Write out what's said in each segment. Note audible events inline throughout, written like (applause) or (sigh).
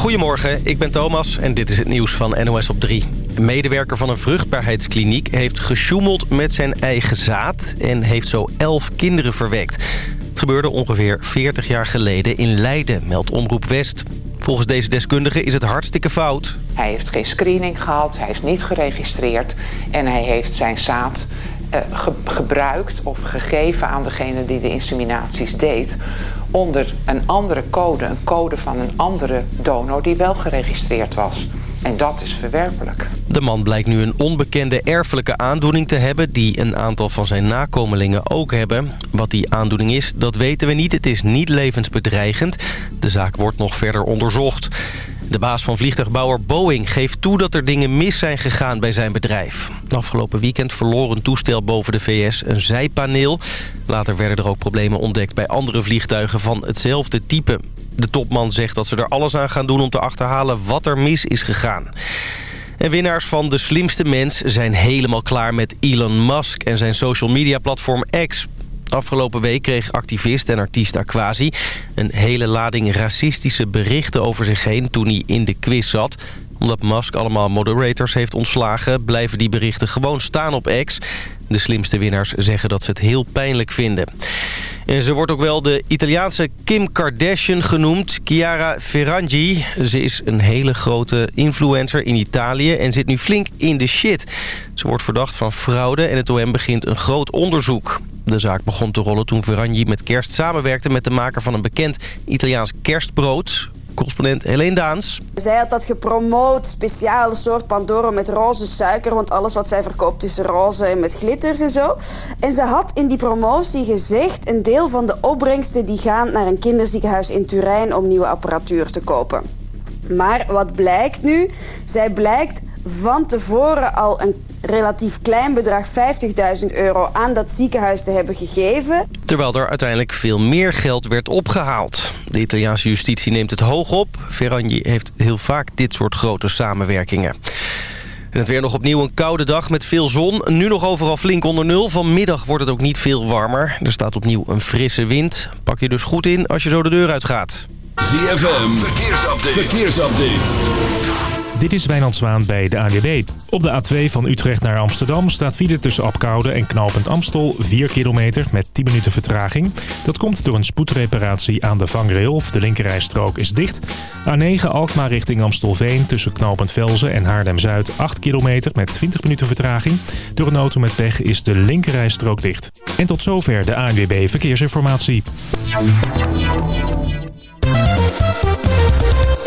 Goedemorgen, ik ben Thomas en dit is het nieuws van NOS op 3. Een medewerker van een vruchtbaarheidskliniek heeft gesjoemeld met zijn eigen zaad... en heeft zo elf kinderen verwekt. Het gebeurde ongeveer 40 jaar geleden in Leiden, meldt Omroep West. Volgens deze deskundige is het hartstikke fout. Hij heeft geen screening gehad, hij is niet geregistreerd... en hij heeft zijn zaad ge gebruikt of gegeven aan degene die de inseminaties deed onder een andere code, een code van een andere donor die wel geregistreerd was. En dat is verwerpelijk. De man blijkt nu een onbekende erfelijke aandoening te hebben... die een aantal van zijn nakomelingen ook hebben. Wat die aandoening is, dat weten we niet. Het is niet levensbedreigend. De zaak wordt nog verder onderzocht. De baas van vliegtuigbouwer Boeing geeft toe dat er dingen mis zijn gegaan bij zijn bedrijf. Afgelopen weekend verloor een toestel boven de VS een zijpaneel. Later werden er ook problemen ontdekt bij andere vliegtuigen van hetzelfde type. De topman zegt dat ze er alles aan gaan doen om te achterhalen wat er mis is gegaan. En winnaars van De Slimste Mens zijn helemaal klaar met Elon Musk en zijn social media platform X. Afgelopen week kreeg activist en artiest Aquasi een hele lading racistische berichten over zich heen toen hij in de quiz zat omdat Musk allemaal moderators heeft ontslagen... blijven die berichten gewoon staan op X. De slimste winnaars zeggen dat ze het heel pijnlijk vinden. En ze wordt ook wel de Italiaanse Kim Kardashian genoemd. Chiara Ferragni. Ze is een hele grote influencer in Italië en zit nu flink in de shit. Ze wordt verdacht van fraude en het OM begint een groot onderzoek. De zaak begon te rollen toen Ferragni met kerst samenwerkte met de maker van een bekend Italiaans kerstbrood correspondent Helene Daans. Zij had dat gepromoot, speciale soort Pandoro met roze suiker... want alles wat zij verkoopt is roze en met glitters en zo. En ze had in die promotie gezegd... een deel van de opbrengsten die gaan naar een kinderziekenhuis in Turijn... om nieuwe apparatuur te kopen. Maar wat blijkt nu? Zij blijkt van tevoren al een relatief klein bedrag, 50.000 euro, aan dat ziekenhuis te hebben gegeven. Terwijl er uiteindelijk veel meer geld werd opgehaald. De Italiaanse justitie neemt het hoog op. Ferragni heeft heel vaak dit soort grote samenwerkingen. En het weer nog opnieuw een koude dag met veel zon. Nu nog overal flink onder nul. Vanmiddag wordt het ook niet veel warmer. Er staat opnieuw een frisse wind. Pak je dus goed in als je zo de deur uitgaat. ZFM, verkeersupdate. verkeersupdate. Dit is Wijnand Zwaan bij de ANWB. Op de A2 van Utrecht naar Amsterdam staat file tussen Apkoude en Knopend Amstel 4 kilometer met 10 minuten vertraging. Dat komt door een spoedreparatie aan de vangrail. De linkerrijstrook is dicht. A9 Alkmaar richting Amstelveen tussen Knopend Velzen en Haarlem-Zuid 8 kilometer met 20 minuten vertraging. Door een auto met pech is de linkerrijstrook dicht. En tot zover de ANWB Verkeersinformatie.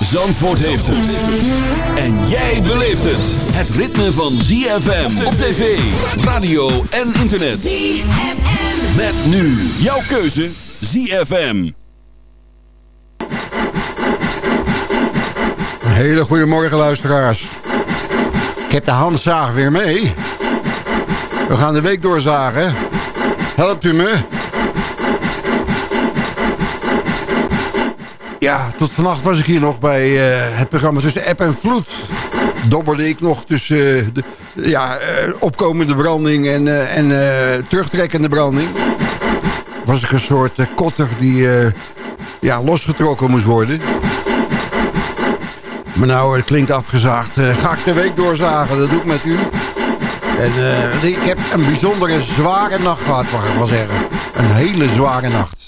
Zandvoort heeft het. En jij beleeft het. Het ritme van ZFM op tv, radio en internet. ZFM. Met nu jouw keuze ZFM. Een hele goede morgen luisteraars. Ik heb de handzaag weer mee. We gaan de week doorzagen. Helpt u me? Ja, tot vannacht was ik hier nog bij uh, het programma tussen app en vloed. Dobberde ik nog tussen uh, de ja, uh, opkomende branding en, en terugtrekkende branding. Was ik een soort kotter die ja, losgetrokken moest worden. Maar nou, het klinkt afgezaagd. ga ik de week doorzagen, dat doe ik met u. En ik heb een bijzondere zware nacht gehad, mag ik wel zeggen. Een hele zware nacht.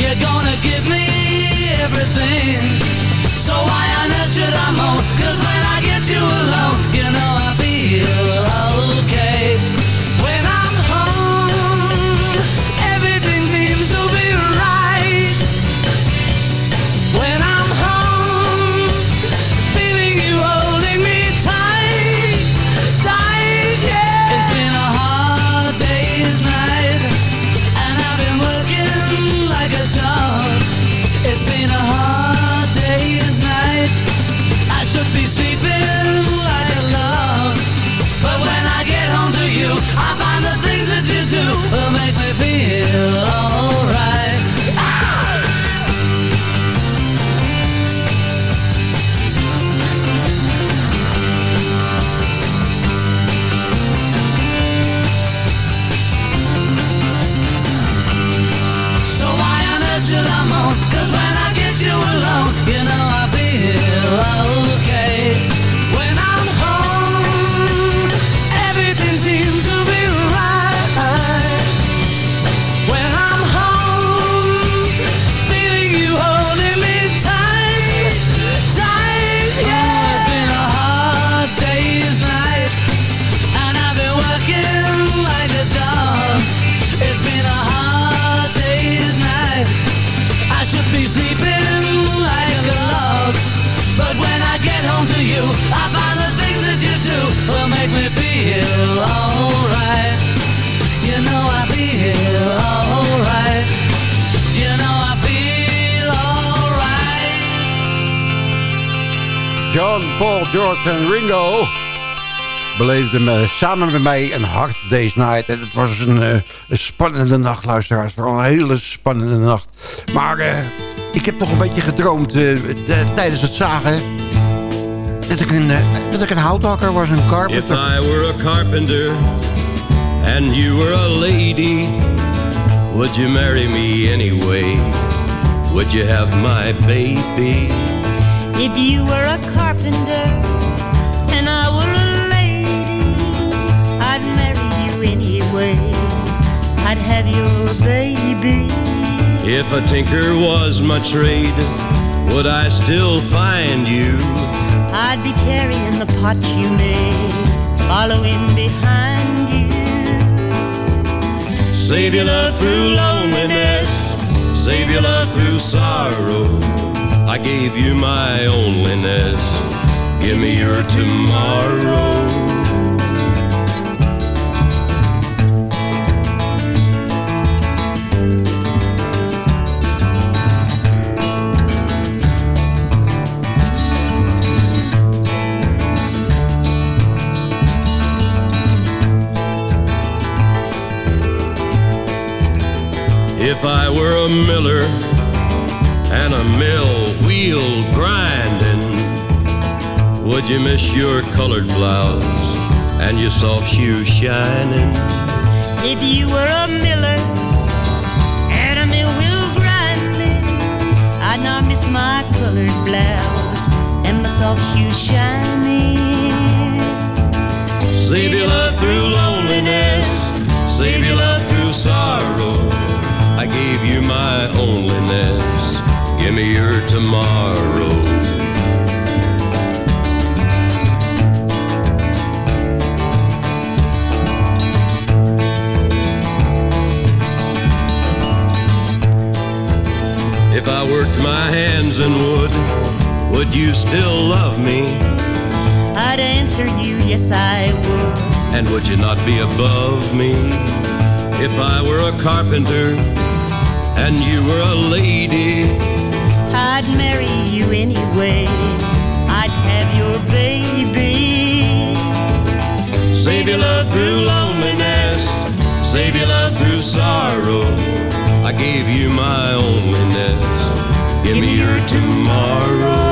you gonna give me everything. So why on earth should I moan? Cause when I get you alone, you know I feel beleefden eh, samen met mij een hard day's night. En het was een, eh, een spannende nacht, luisteraars. Vooral een hele spannende nacht. Maar eh, ik heb nog een beetje gedroomd eh, de- tijdens het zagen... Dat ik, een, dat ik een houthakker was, een If carpenter. I were a carpenter and you were a lady, would you marry me anyway? Would you have my baby? If you were a carpenter have your baby. If a tinker was my trade, would I still find you? I'd be carrying the pot you made, following behind you. Save your love through loneliness, save your love through sorrow. I gave you my onlyness, give me your tomorrow. If I were a miller and a mill wheel grinding, would you miss your colored blouse and your soft shoes shining? If you were a miller and a mill wheel grinding, I'd not miss my colored blouse and my soft shoes shining. Save your love through loneliness, save your love through sorrow. I gave you my onlyness, give me your tomorrow. If I worked my hands in wood, would you still love me? I'd answer you, yes, I would. And would you not be above me? If I were a carpenter and you were a lady, I'd marry you anyway. I'd have your baby. save your love through loneliness, save your love through sorrow. I gave you my onlyness, give me your tomorrow.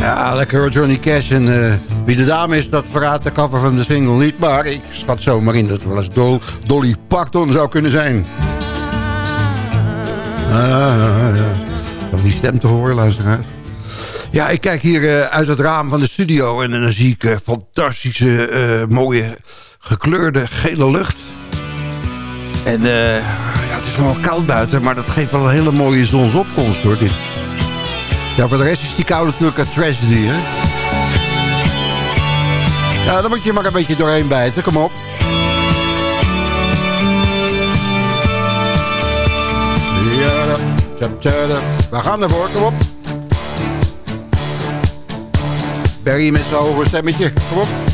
Ja, lekker hoor, Johnny Cash. En eh, wie de dame is, dat verraadt de cover van de single niet. Maar ik schat zomaar in dat het wel eens Dol Dolly Parton zou kunnen zijn. Ah. Nog die stem te horen, luisteraars. Ja, ik kijk hier eh, uit het raam van de studio en dan zie ik eh, fantastische, eh, mooie gekleurde gele lucht. En eh, ja, het is wel koud buiten, maar dat geeft wel een hele mooie zonsopkomst hoor. Dit. Ja, voor de rest is die kou natuurlijk een tragedy, hè? Ja, dan moet je maar een beetje doorheen bijten. Kom op. We gaan ervoor, kom op. Barry met zijn hoge stemmetje, kom op.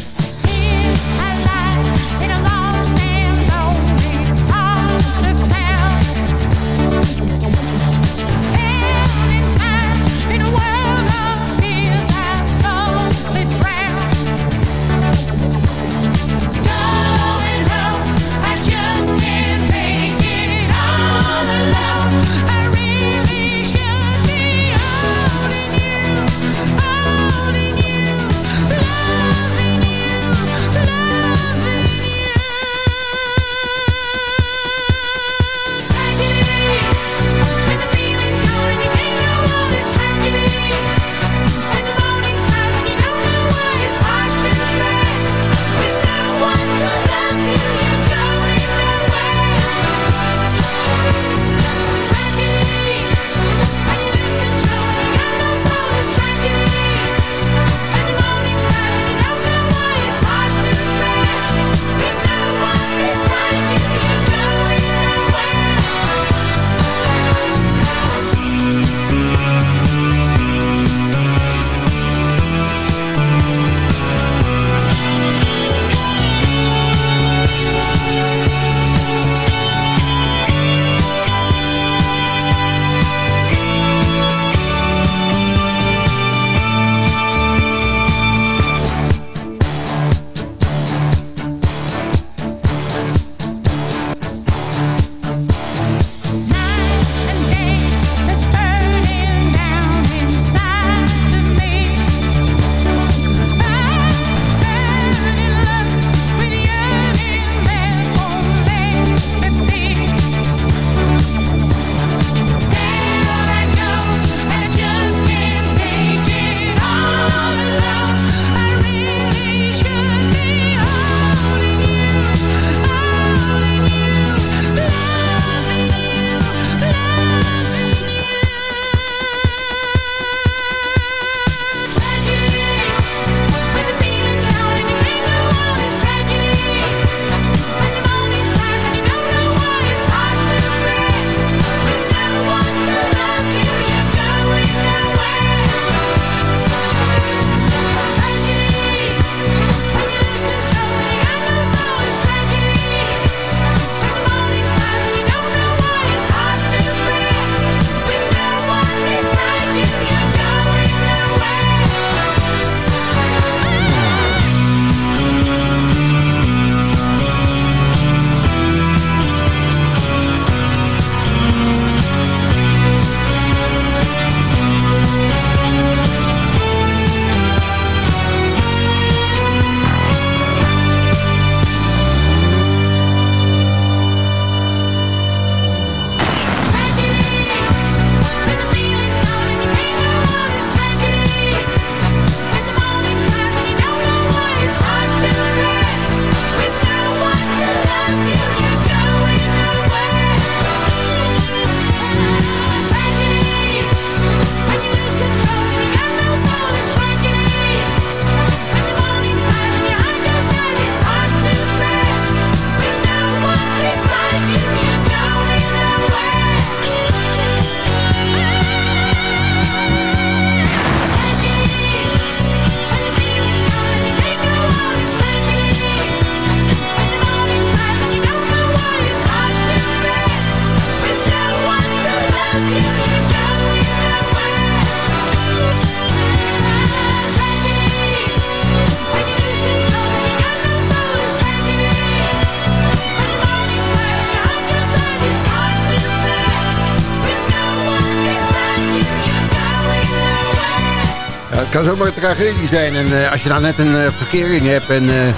kan zomaar een tragedie zijn. En uh, als je nou net een uh, verkering hebt en... Uh,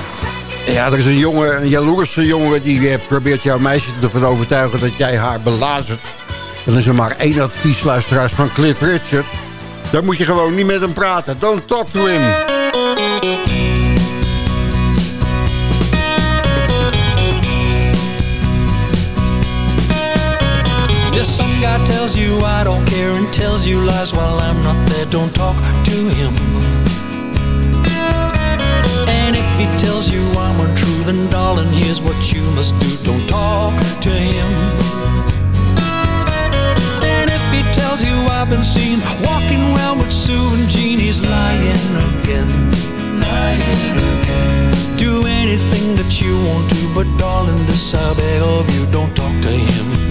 ja, er is een jongen, een jaloerse jongen... die probeert jouw meisje ervan overtuigen dat jij haar belazert. Dan is er maar één advies, luisteraars, van Cliff Richard. Dan moet je gewoon niet met hem praten. Don't talk to him. Tells you I don't care and tells you lies while I'm not there, don't talk to him. And if he tells you I'm untrue, then darling, here's what you must do. Don't talk to him. And if he tells you I've been seen walking around with Sue and Jean, he's lying again. Lying again. Do anything that you want to, but darling, this I beg of you, don't talk to him.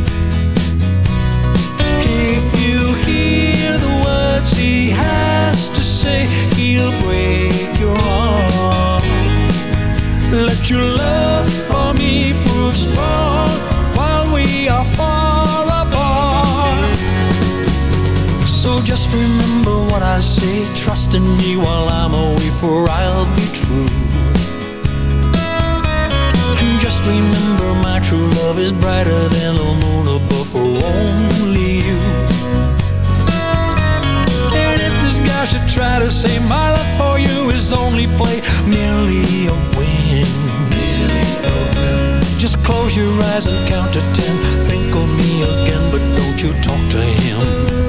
He has to say, he'll break your heart. Let your love for me prove strong while we are far apart. So just remember what I say, trust in me while I'm away, for I'll be true. And just remember my true love is brighter than the moon above for only you. Should try to say my love for you is only play, merely a win. Just close your eyes and count to ten. Think of me again, but don't you talk to him.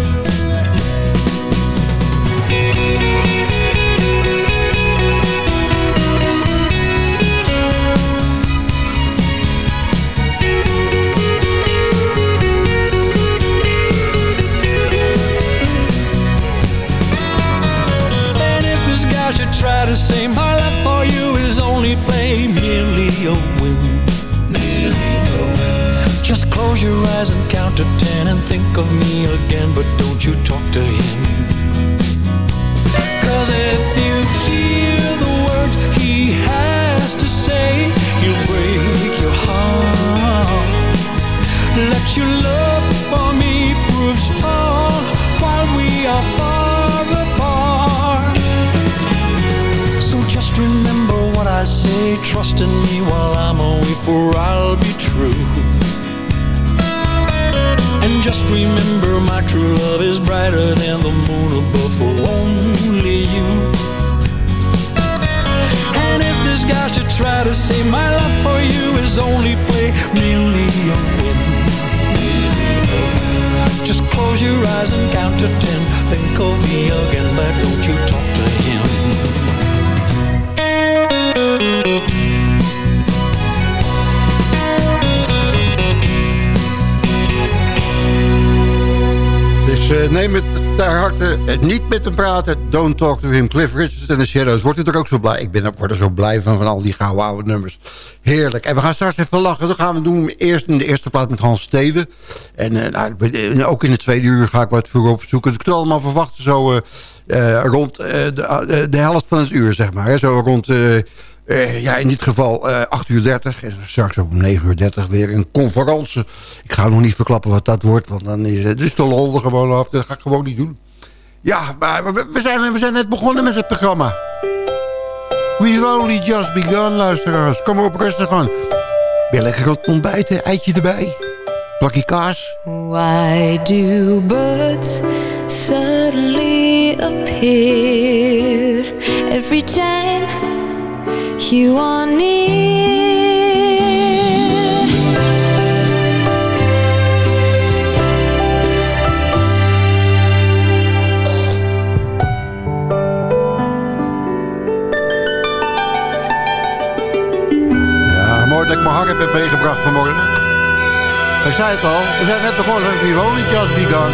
Close your eyes and count to ten and think of me again, but don't you talk to him. Cause if you hear the words he has to say, he'll break your heart. Let your love for me prove strong while we are far apart. So just remember what I say, trust in me while I'm away, for I'll be just remember my true love is brighter than the moon above for only you. And if this guy should try to say my love for you is only play, merely a whim. Just close your eyes and count to ten. Think of me again, but don't you talk to him. Dus eh, neem het ter harte. eh, niet met hem praten. Don't talk to him. Cliff Richards en de Shadows. Wordt u er ook zo blij? Ik ben word er zo blij van, van al die gouden oude nummers. Heerlijk. En we gaan straks even lachen. Dat gaan we doen eerst in de eerste plaats met Hans Steven. En eh, nou, ook in de tweede uur ga ik wat voor opzoeken. Ik kan allemaal verwachten zo rond de, de helft van het uur, zeg maar. Hè? Zo rond... eh, eh, ja, in dit geval eh 8 uur 30. En straks om 9 uur 30 weer een conferentie. Ik ga nog niet verklappen wat dat wordt. Want dan is, het is de lol er gewoon af. Dat ga ik gewoon niet doen. Ja, maar we, zijn, we zijn net begonnen met het programma. We've only just begun, luisteraars. Kom op, rustig aan. Ben lekker wat ontbijten, eitje erbij. Plakje kaas. Why do birds suddenly appear every time you? Ja, mooi dat ik mijn harp heb meegebracht vanmorgen. Ik zei het al, we zijn net begonnen met only just begun.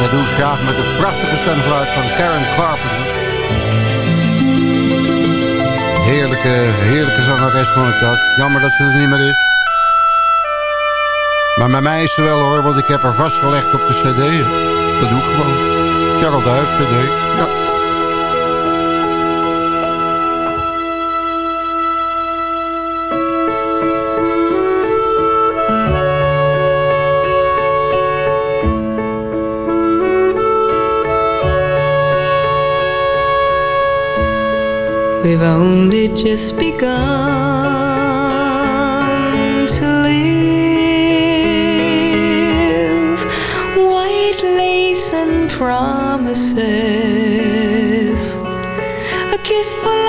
Dat doe ik graag met het prachtige stemgeluid van Karen Carpenter. Heerlijke, heerlijke zangeres vond ik dat. Jammer dat ze er niet meer is. Maar bij mij is ze wel hoor, want ik heb haar vastgelegd op de cd. Dat doe ik gewoon. Charles Duif cd. Ja. We've only just begun to live. White lace and promises. A kiss for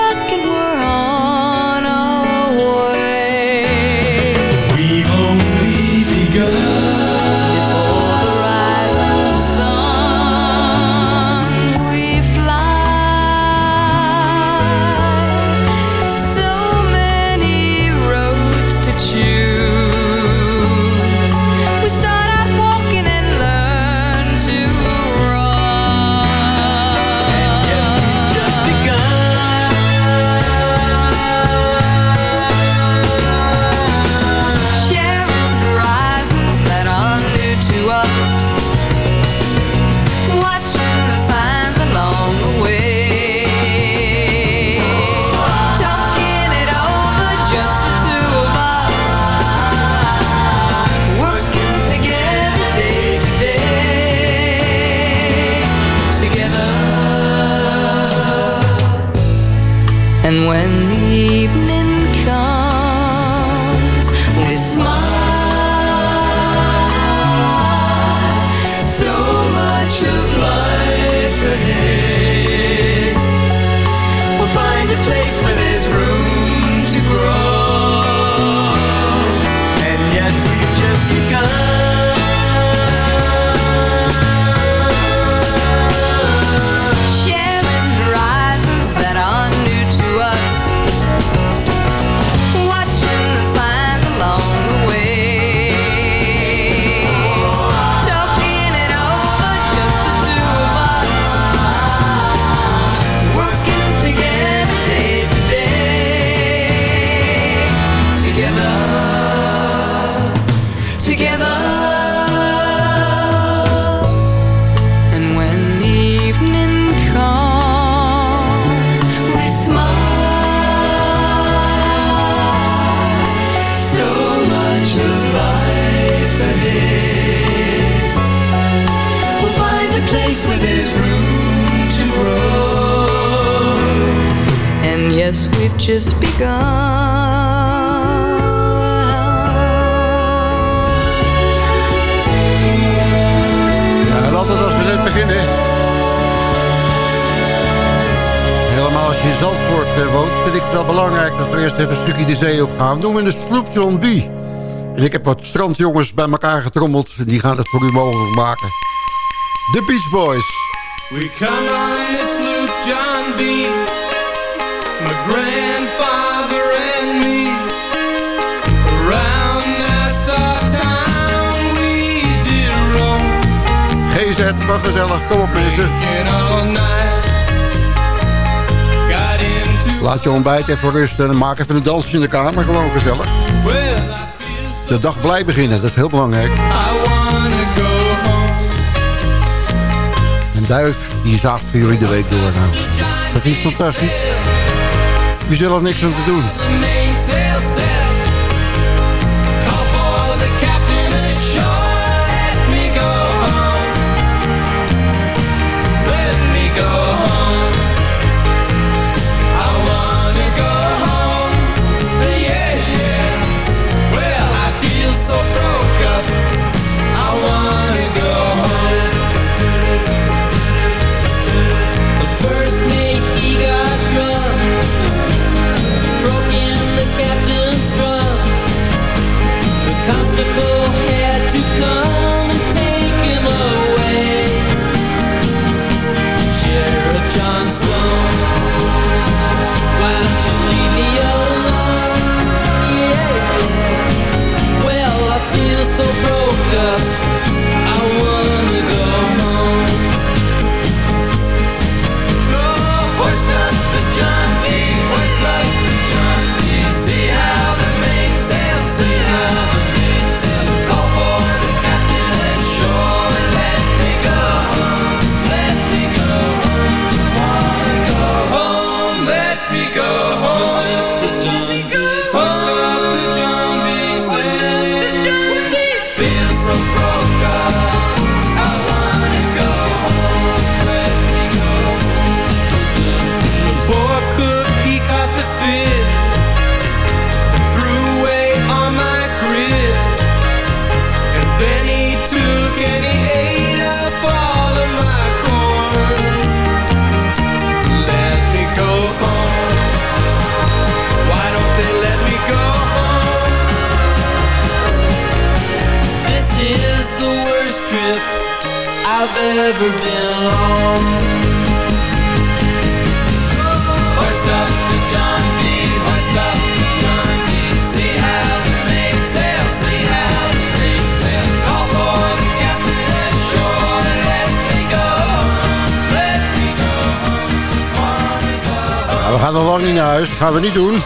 En ik heb wat strandjongens bij elkaar getrommeld. En die gaan het voor u mogelijk maken. De Beach Boys. We come on this sloop, John B. My grandfather and me. Around Nassau town we did roam. GZ, wat gezellig. Kom op mensen. Laat je ontbijt even rusten en maak even een dansje in de kamer. Gewoon gezellig. De dag blij beginnen, dat is heel belangrijk. En Duif, die zaagt voor jullie de week door. Nou, is dat niet fantastisch? Je zult er niks aan te doen. We gaan nog lang niet naar huis. Dat gaan we niet doen.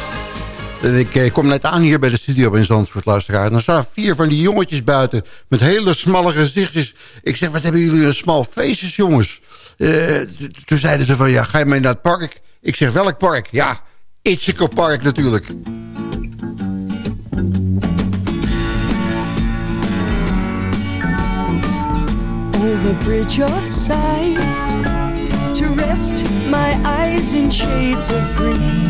En ik eh, kom net aan hier bij de studio in Zandvoort, luisteraar. En dan staan vier van die jongetjes buiten met hele smalle gezichtjes. Ik zeg, wat hebben jullie een smal feestjes, jongens? Eh, toen zeiden ze van, ja, ga je mee naar het park? Ik zeg, welk park? Ja, Itzico Park natuurlijk. over bridge of sights to rest my eyes in shades of green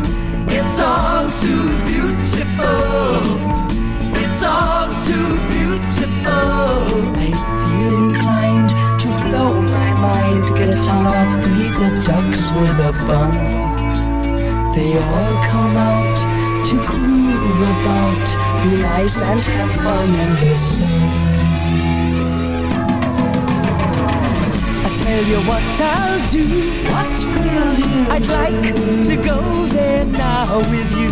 They all come out to groove about, be nice and have fun in the sun. I tell you what I'll do. What will you? I'd like to go there now with you.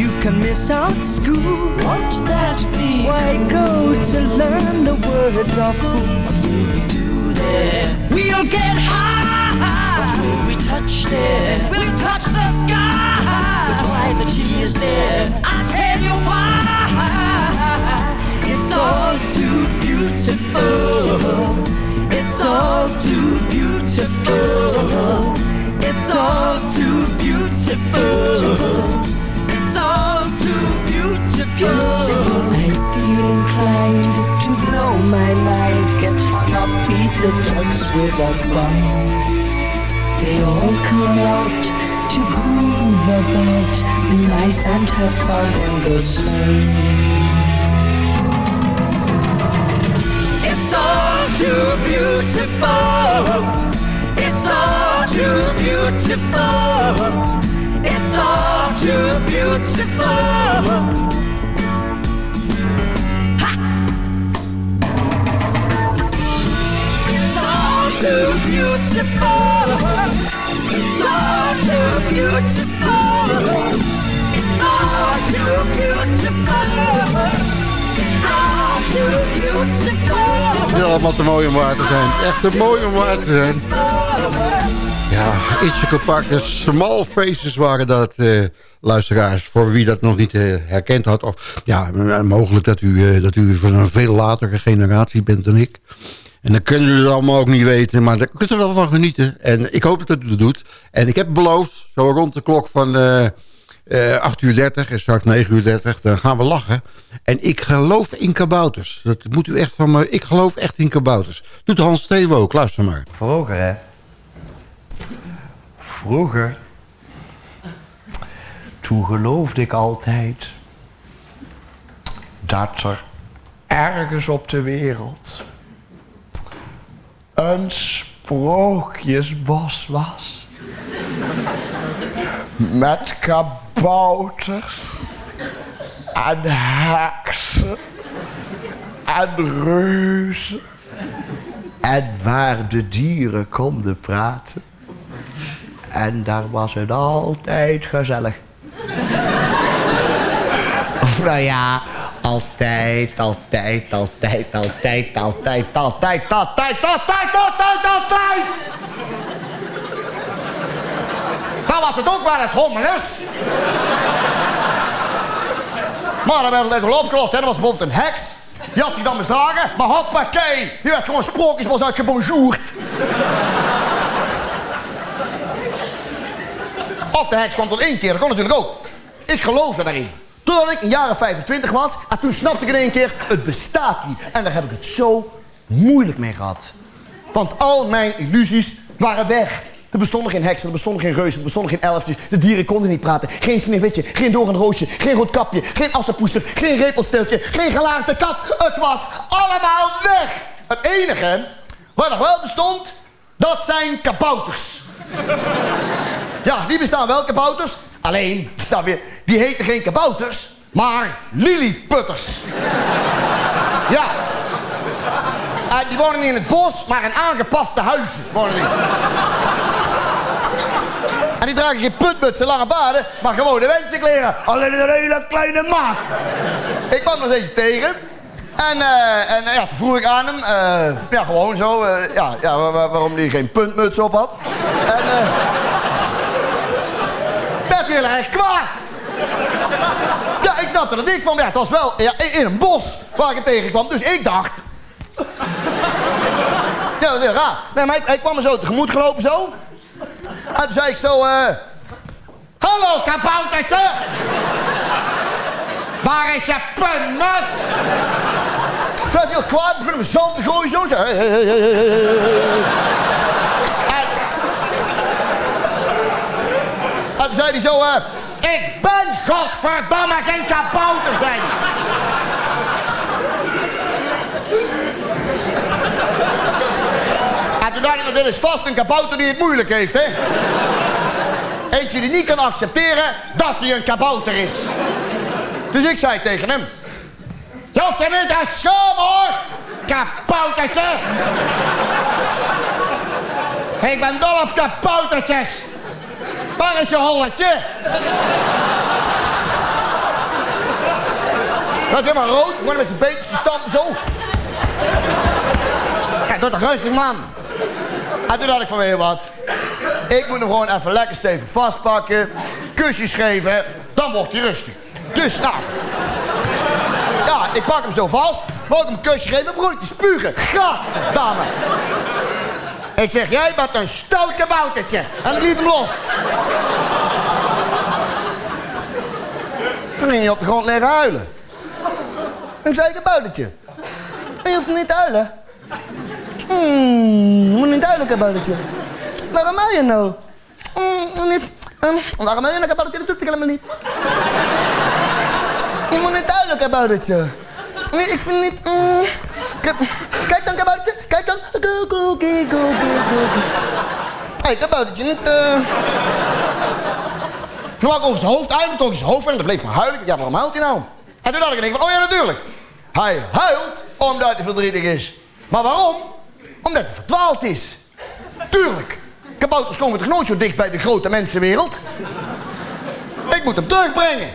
You can miss out school. Won't that be? Why go to learn the words of who? What will we do there? We'll get high. What will we touch there? We'll touch the sky. But why the tears there? I tell you why. It's all too beautiful. It's all too beautiful. It's all too beautiful. It's all too beautiful. I feel inclined to blow my mind. Get hung up, feed the ducks with a bun. They all come out to groove about, nice and have fun in the sun. It's all too beautiful. It's all too beautiful. It's all too beautiful. Too beautiful. It's all too beautiful. All too beautiful. Het is allemaal te mooi om te zijn. Echt te mooi om te zijn. Ja, Park, de small faces waren dat, eh, luisteraars. Voor wie dat nog niet eh, herkend had. Of ja, m- mogelijk dat u, eh, dat u van een veel latere generatie bent dan ik. En dan kunnen jullie het allemaal ook niet weten, maar daar kunt u er wel van genieten. En ik hoop dat u dat doet. En ik heb beloofd, zo rond de klok van eh 8 uur 30 en straks 9 uur 30, dan gaan we lachen. En ik geloof in kabouters. Dat moet u echt van me. Ik geloof echt in kabouters. Doet Hans Steven ook, luister maar. Vroeger, hè? Vroeger. Toen geloofde ik altijd dat er ergens op de wereld een sprookjesbos was. Met kabouters en heksen en reuzen. En waar de dieren konden praten. En daar was het altijd gezellig. Nou ja, altijd, altijd, altijd, altijd, altijd, altijd, altijd, altijd, altijd, altijd. Dan was het ook wel eens hommeles. Maar dan werd het even opgelost. Hè. Er was bijvoorbeeld een heks. Die had zich dan misdragen. Maar hoppakee. Die werd gewoon sprookjesbos uitgebonjourd. Of de heks kwam tot één keer. Dat kon natuurlijk ook. Ik geloofde daarin. Totdat ik jaar of 25 was. En toen snapte ik in één keer, het bestaat niet. En daar heb ik het zo moeilijk mee gehad. Want al mijn illusies waren weg. Er bestonden geen heksen, er bestonden geen reuzen, er bestonden geen elfjes. De dieren konden niet praten. Geen sneeuwwitje, geen doornroosje, geen rood kapje, geen assenpoester, geen repelstiltje, geen gelaagde kat. Het was allemaal weg. Het enige wat nog wel bestond, dat zijn kabouters. Ja, die bestaan wel, kabouters. Alleen, snap die heten geen kabouters, maar lilliputters. (laughs) Ja. En die wonen niet in het bos, maar in aangepaste huizen wonen die. En die dragen geen putmutsen, lange baarden, maar gewoon de wensenkleren. Alleen een hele kleine maat. Ik kwam er eens tegen. En, eh, en eh, ja, toen vroeg ik aan hem, eh, ja, gewoon zo, eh, ja, ja, wa- wa- waarom hij geen puntmuts op had. En, eh werd heel erg kwaad. Ja, ik snapte er niks van. Ja, het was wel ja, in een bos waar ik het tegenkwam. Dus ik dacht... (laughs) dat was heel raar. Nee, maar hij, kwam me zo tegemoet gelopen zo. En toen zei ik zo, eh... Hallo, kaboutertje! Waar is je? Toen werd hij heel kwaad, begon hem zand te gooien zo. Zo, hey, hey, hey, hey, hey, hey. En, en toen zei hij zo, eh... Ik ben godverdamme geen kabouter, zei hij. En toen dacht ik, dit is vast een kabouter die het moeilijk heeft, hè? Eentje die niet kan accepteren dat hij een kabouter is. Dus ik zei tegen hem... Je hoeft er niet te schamen, hoor! Kaboutertje! Ik ben dol op kaboutertjes! Waar is je holletje? Wat helemaal rood, gewoon met zijn beentjes te stampen zo. Ja, toch rustig, man. En toen dacht ik van, weet wat? Ik moet hem gewoon even lekker stevig vastpakken. Kusjes geven, dan wordt hij rustig. Dus, nou... Ja, ik pak hem zo vast. Wou ik hem een kusje geven, begon ik te spugen. Gadverdamme. Ik zeg, jij bent een stout kaboutertje. En liet hem los. Toen ging hij op de grond liggen huilen. En ik zei, kaboutertje. Je hoeft niet te huilen. Hmm, je moet niet huilen, kaboutertje. Waarom huil je nou? Hmm, niet. Um, waarom huil je nou, kaboutertje? Dat doet ik helemaal niet. Je moet niet huilen, kaboutertje. Nee, ik vind niet... mm, ik- kijk dan, kaboutertje. Kijk go, go, go, go. Hé, kaboutertje, niet... Toen had ik over zijn hoofd huilen, toen zijn hoofd en dat bleef maar huilen. Ja, waarom huilt hij nou? En toen dacht ik, van, oh ja, natuurlijk. Hij huilt omdat hij verdrietig is. Maar waarom? Omdat hij verdwaald is. Tuurlijk. Kabouters komen toch nooit zo dicht bij de grote mensenwereld? Ik moet hem terugbrengen.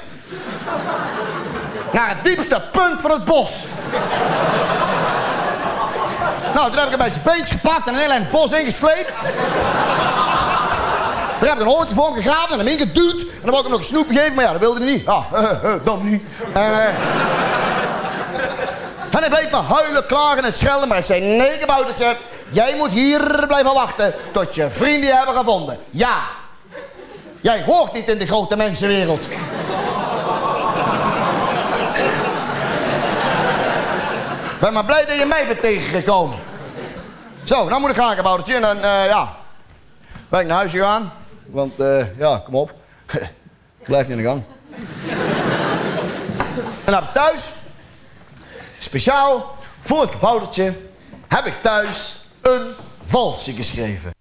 Naar het diepste punt van het bos. Nou, toen heb ik hem bij zijn beentje gepakt en een heel eind bos ingesleept. Daar heb ik een hoortje voor hem gegraven en hem ingeduwd. En dan wou ik hem nog een snoepje geven, maar ja, dat wilde hij niet. Ja, dan niet. En, eh, en hij bleef maar huilen, klagen en schelden. Maar ik zei, nee, kaboutertje, jij moet hier blijven wachten tot je vrienden hebben gevonden. Ja. Jij hoort niet in de grote mensenwereld. Ben maar blij dat je mij bent tegengekomen. Zo, nou moet ik gaan, kaboutertje. En dan, eh, ja, ben ik naar huis gegaan. Want, eh, ja, kom op. (laughs) Blijf niet aan de gang. En dan thuis, speciaal voor het kaboutertje, heb ik thuis een valsje geschreven.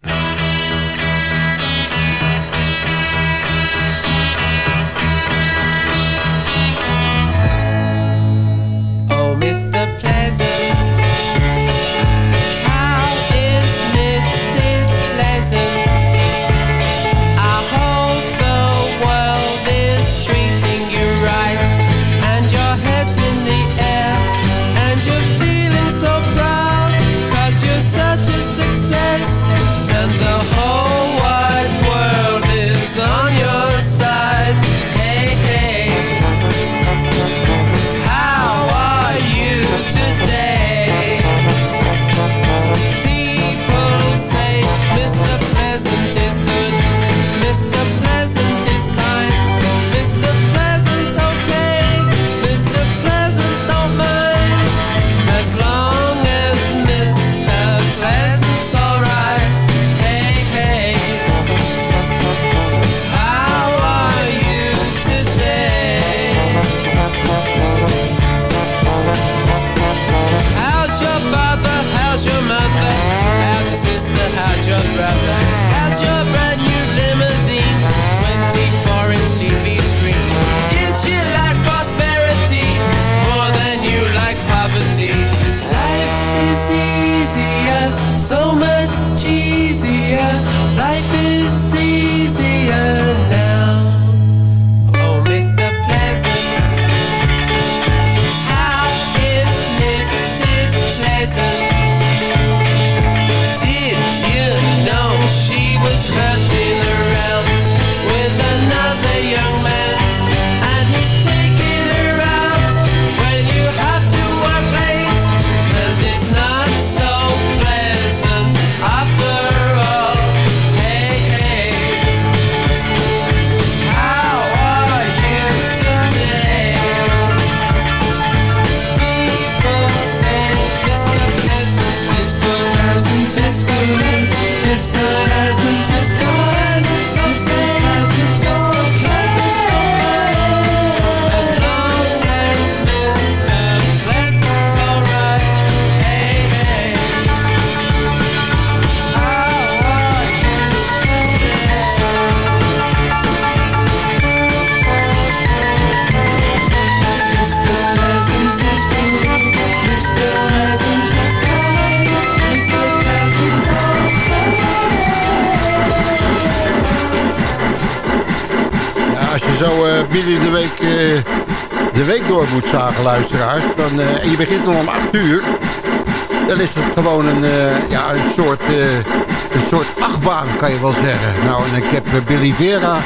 Heb eh, Billy Vera,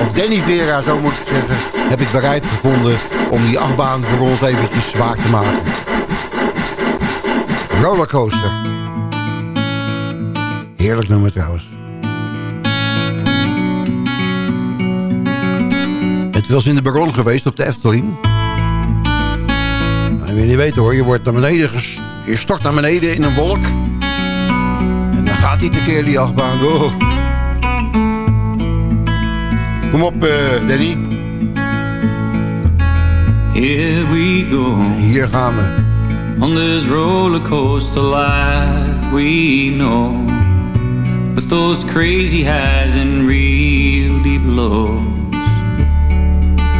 of Danny Vera, zo moet ik zeggen... heb ik bereid gevonden om die achtbaan voor ons eventjes zwaar te maken. Rollercoaster. Heerlijk nummer trouwens. Het was in de Baron geweest op de Efteling. Nou, je niet weten hoor, je wordt naar beneden je stort naar beneden in een wolk. En dan gaat hij keer die achtbaan. Oh. Kom op, Danny. Here we go. Hier gaan we. On this roller coaster life we know. With those crazy highs and real deep lows.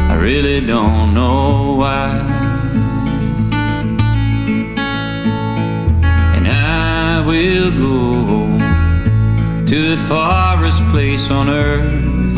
I really don't know why. And I will go to the farthest place on earth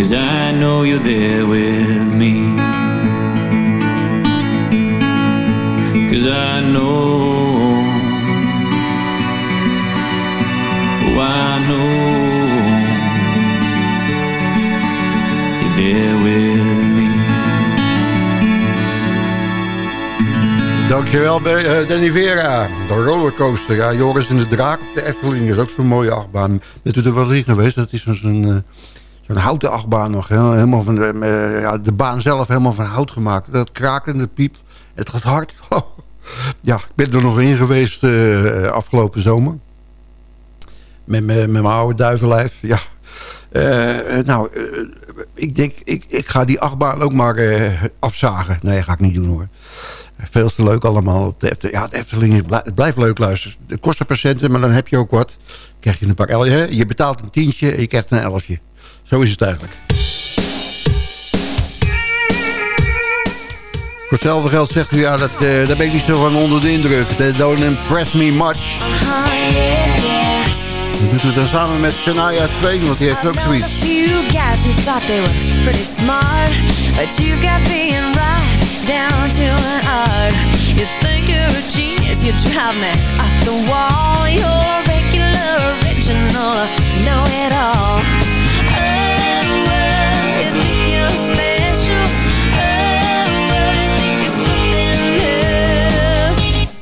Cause I know you're there with me. Cause I know. Oh, I know. You're there with me. Dankjewel, eh, Danny Vera. De rollercoaster. Ja, Joris in de Draak op de Efteling is ook zo'n mooie achtbaan. Bent u er wel in geweest? Dat is zo'n eh, zo'n houten achtbaan nog. Helemaal van de, eh, ja, de baan zelf helemaal van hout gemaakt. Dat kraakt en dat. Het gaat hard. (laughs) ja, ik ben er nog in geweest eh, afgelopen zomer. Met, me- met mijn oude duivenlijf, ja. Eh, nou, ik denk, ik, ik ga die achtbaan ook maar afzagen. Nee, ga ik niet doen hoor. Veel te leuk allemaal. de Efteling. Ja, het Efteling is het blijft leuk luisteren. Het kost een patiënten, maar dan heb je ook wat. krijg je een pak elfje. Je betaalt een tientje en je krijgt een elfje. Zo is het eigenlijk. Voor hetzelfde geld zegt u, ja, dat, eh, daar ben ik niet zo van onder de indruk. They don't impress me much. Dat doet u dan samen met Shania Twain, want die heeft ook zoiets. You think you're a genius, you drive me up the wall. You're regular, original, know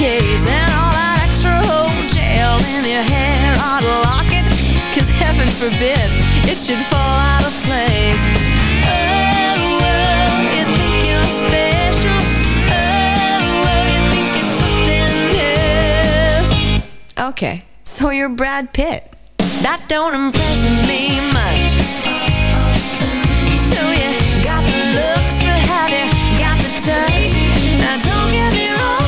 And all that extra in your hair to lock it, cause heaven forbid it should fall out of place. Oh. Oh. Okay, so you're Brad Pitt. That don't impress me much. So you got the looks, but have you got the touch? Now don't get me wrong,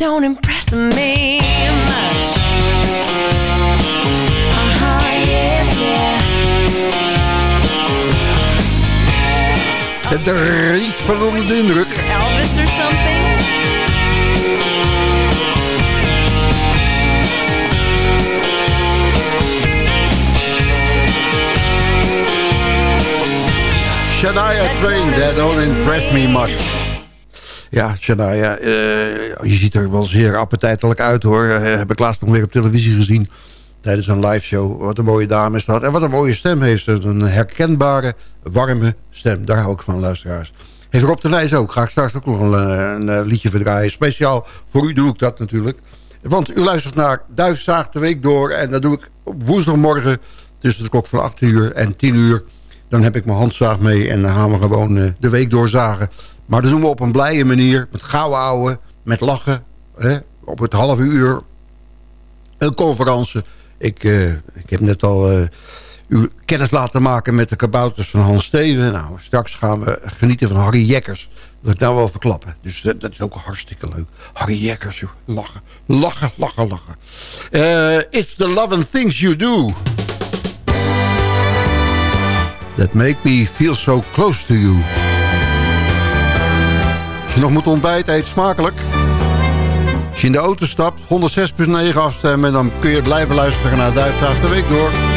don't impress me much. Uh-huh, yeah, yeah. Iets van onder de indruk. Elvis or something? Shania Twain, that don't impress me much. Ja, Shania, eh, je ziet er wel zeer appetijtelijk uit hoor. Eh, heb ik laatst nog weer op televisie gezien. Tijdens een live show. Wat een mooie dame is dat. En wat een mooie stem heeft ze. Een herkenbare, warme stem. Daar hou ik van, luisteraars. Heeft Rob de Nijs ook. Ga ik straks ook nog een, een, een liedje verdraaien. Speciaal voor u doe ik dat natuurlijk. Want u luistert naar Duifzaag de Week door. En dat doe ik op woensdagmorgen tussen de klok van 8 uur en 10 uur. Dan heb ik mijn handzaag mee en dan gaan we gewoon eh, de week doorzagen. Maar dat doen we op een blije manier. Met gauw houden, met lachen. Hè? Op het half uur. Een conferentie. Ik, eh, ik heb net al eh, u kennis laten maken met de kabouters van Hans Steven. Nou, straks gaan we genieten van Harry Jekkers. Dat ik nou wel verklappen. Dus dat, is ook hartstikke leuk. Harry Jekkers, lachen, lachen, lachen, lachen. Eh, it's the love and things you do. That make me feel so close to you nog moet ontbijt eet smakelijk. Als je in de auto stapt, 106.9 afstemmen... dan kun je blijven luisteren naar Duitsers de Week door.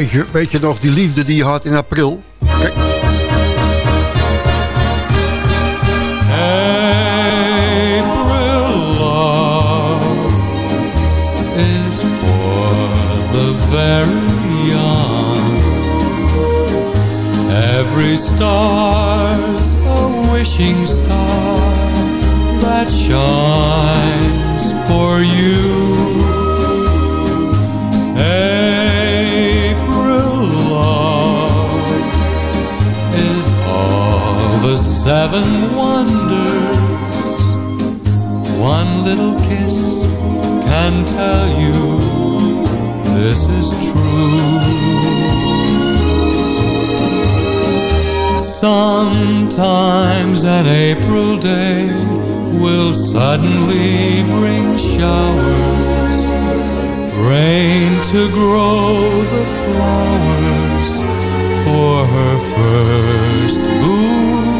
weet je, weet je nog die liefde die je had in april? Kijk. April love is for the very young. Every star's a wishing star that shines for you. seven wonders. One little kiss can tell you this is true. Sometimes an April day will suddenly bring showers, rain to grow the flowers for her first bloom.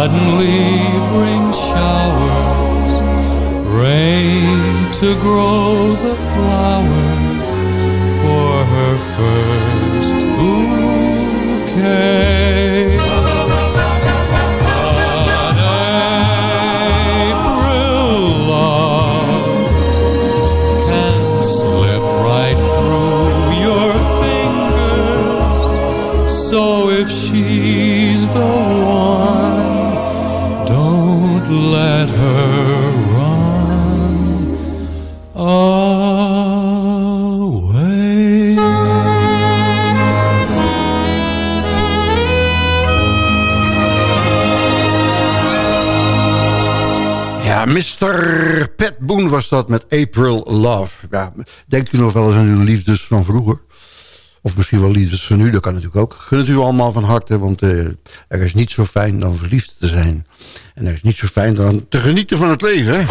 suddenly bring showers, rain to grow the flowers. Dat met April Love. Ja, denkt u nog wel eens aan uw liefdes van vroeger? Of misschien wel liefdes van nu, dat kan natuurlijk ook. Gun het u allemaal van harte, want eh, er is niet zo fijn dan verliefd te zijn. En er is niet zo fijn dan te genieten van het leven?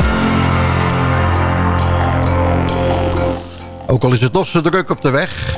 Ook al is het nog zo druk op de weg.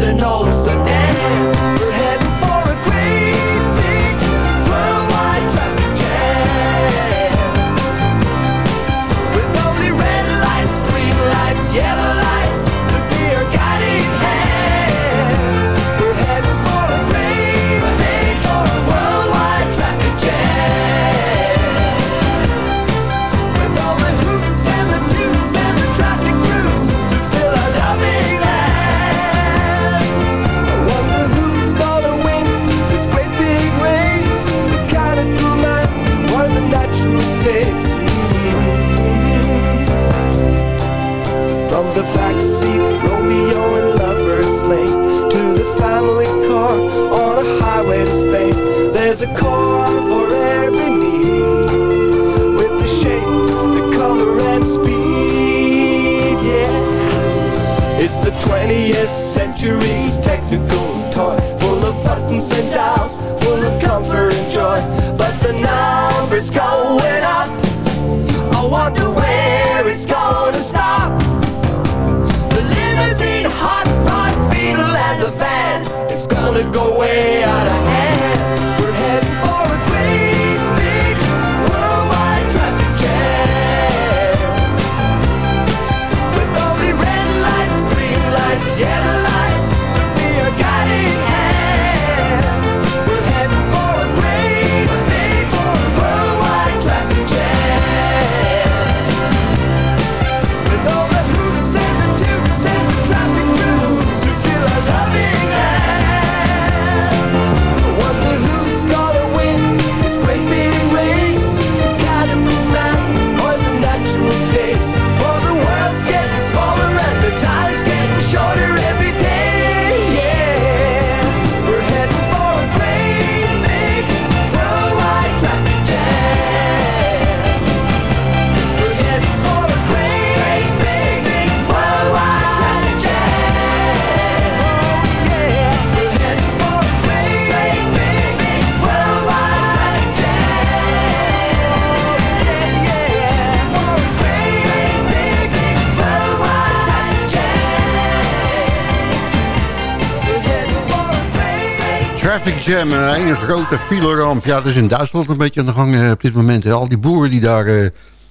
the notes. So There's a car for every need with the shape, the color, and speed. Yeah, it's the 20th century's technical toy, full of buttons and dials, full of comfort and joy. But the numbers going up. I wonder where it's gonna stop. The limousine, hot rod, beetle, and the van. It's gonna go way Traffic jam, een grote fileramp. Ja, dat is in Duitsland een beetje aan de gang eh, op dit moment. Al die boeren die daar, eh,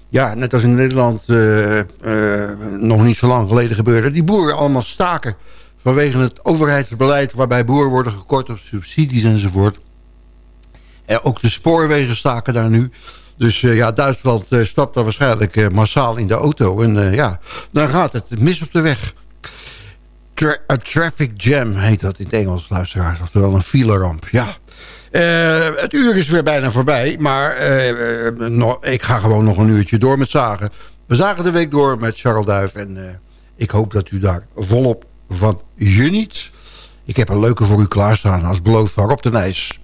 ja, net als in Nederland eh, nog niet zo lang geleden gebeurde. Die boeren allemaal staken vanwege het overheidsbeleid... waarbij boeren worden gekort op subsidies enzovoort. En ook de spoorwegen staken daar nu. Dus ja, Duitsland stapt daar waarschijnlijk massaal in de auto. En ja, dan gaat het mis op de weg. A traffic jam heet dat in het Engels, luisteraars. Oftewel een fileramp, ja. Eh, het uur is weer bijna voorbij, maar eh, ik ga gewoon nog een uurtje door met zagen. We zagen de week door met Charles Duif en eh, ik hoop dat u daar volop van geniet. Ik heb een leuke voor u klaarstaan als beloofd van Rob de Nijs.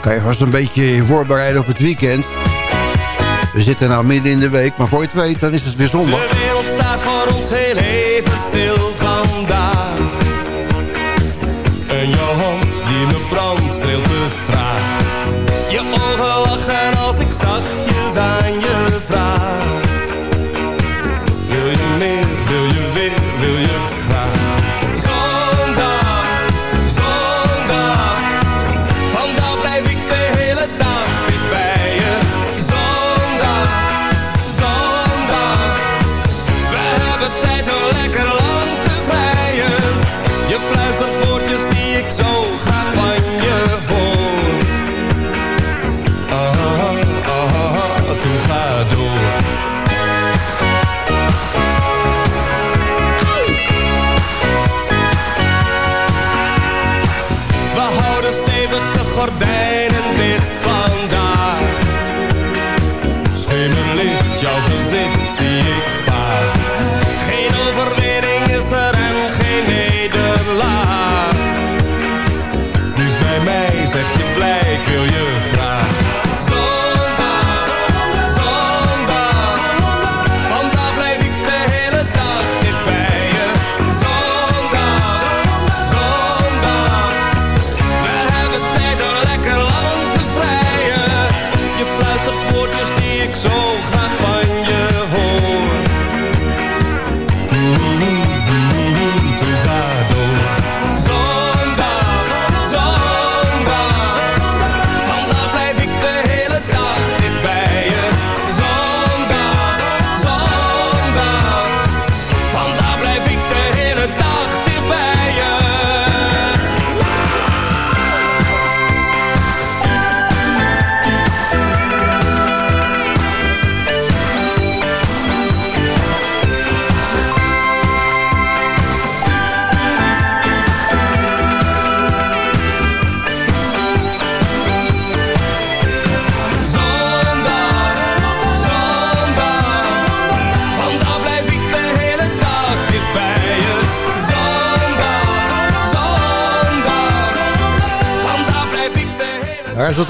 Kan je vast een beetje voorbereiden op het weekend. We zitten nou midden in de week, maar voor je het weet, dan is het weer zondag. De wereld staat voor ons heel even stil vandaag. En jouw hand die me brandt streelt te traag. Je ogen lachen als ik zachtjes aan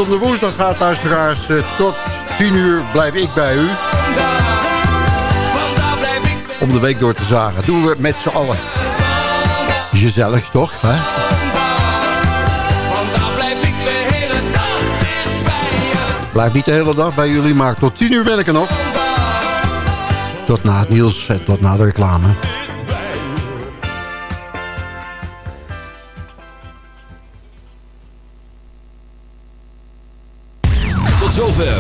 Om de woensdag gaat, luisteraars, eh, tot 10 uur blijf ik bij u. Om de week door te zagen. Doen we met z'n allen. Gezellig toch, hè? Blijf niet de hele dag bij jullie, maar tot 10 uur ben ik er nog. Tot na het nieuws en tot na de reclame.